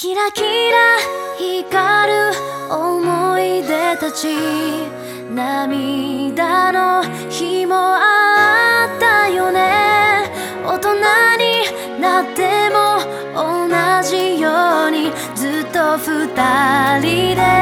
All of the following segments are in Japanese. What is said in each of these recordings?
キラキラ光る思い出たち涙の日もあったよね。大人になっても同じようにずっと二人で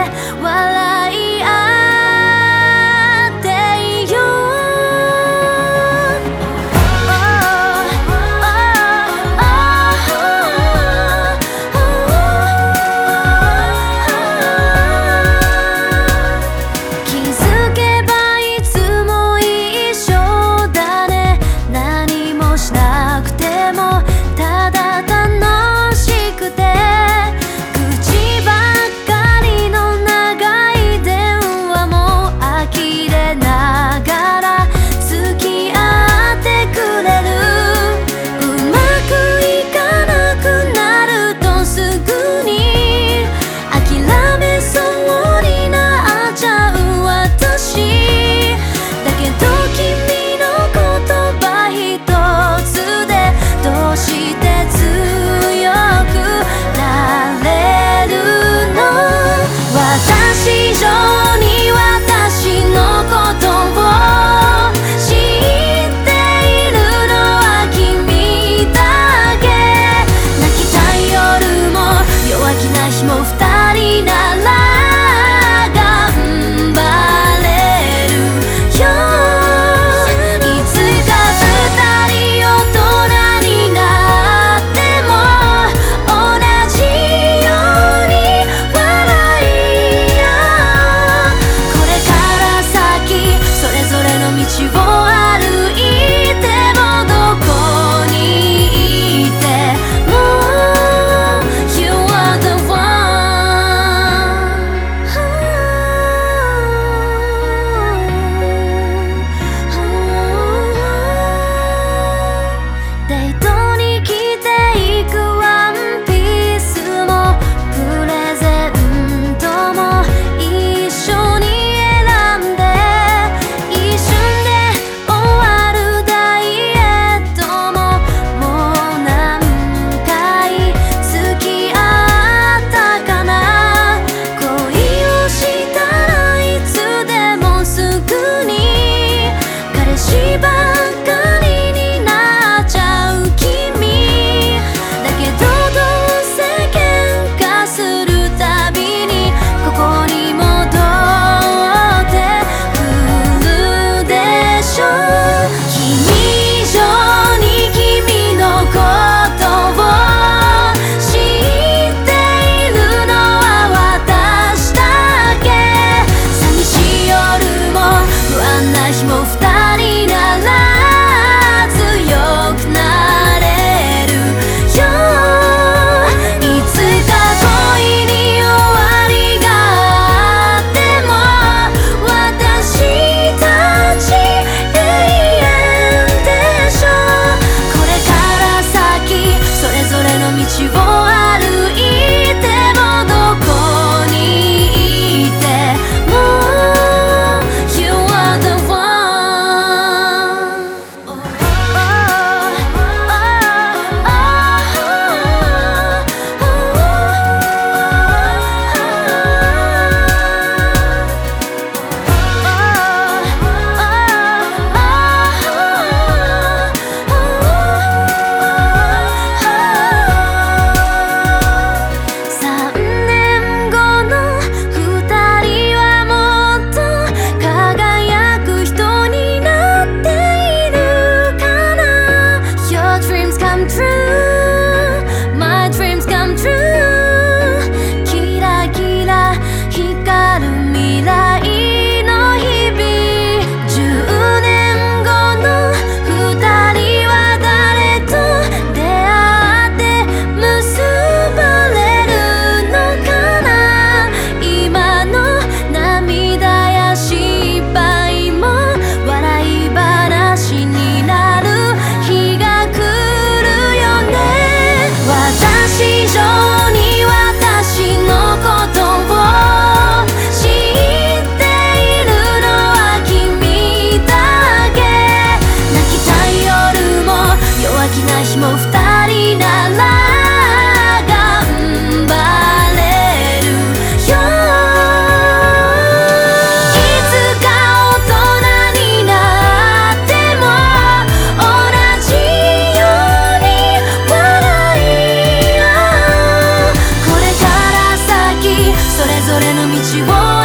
それぞれの道を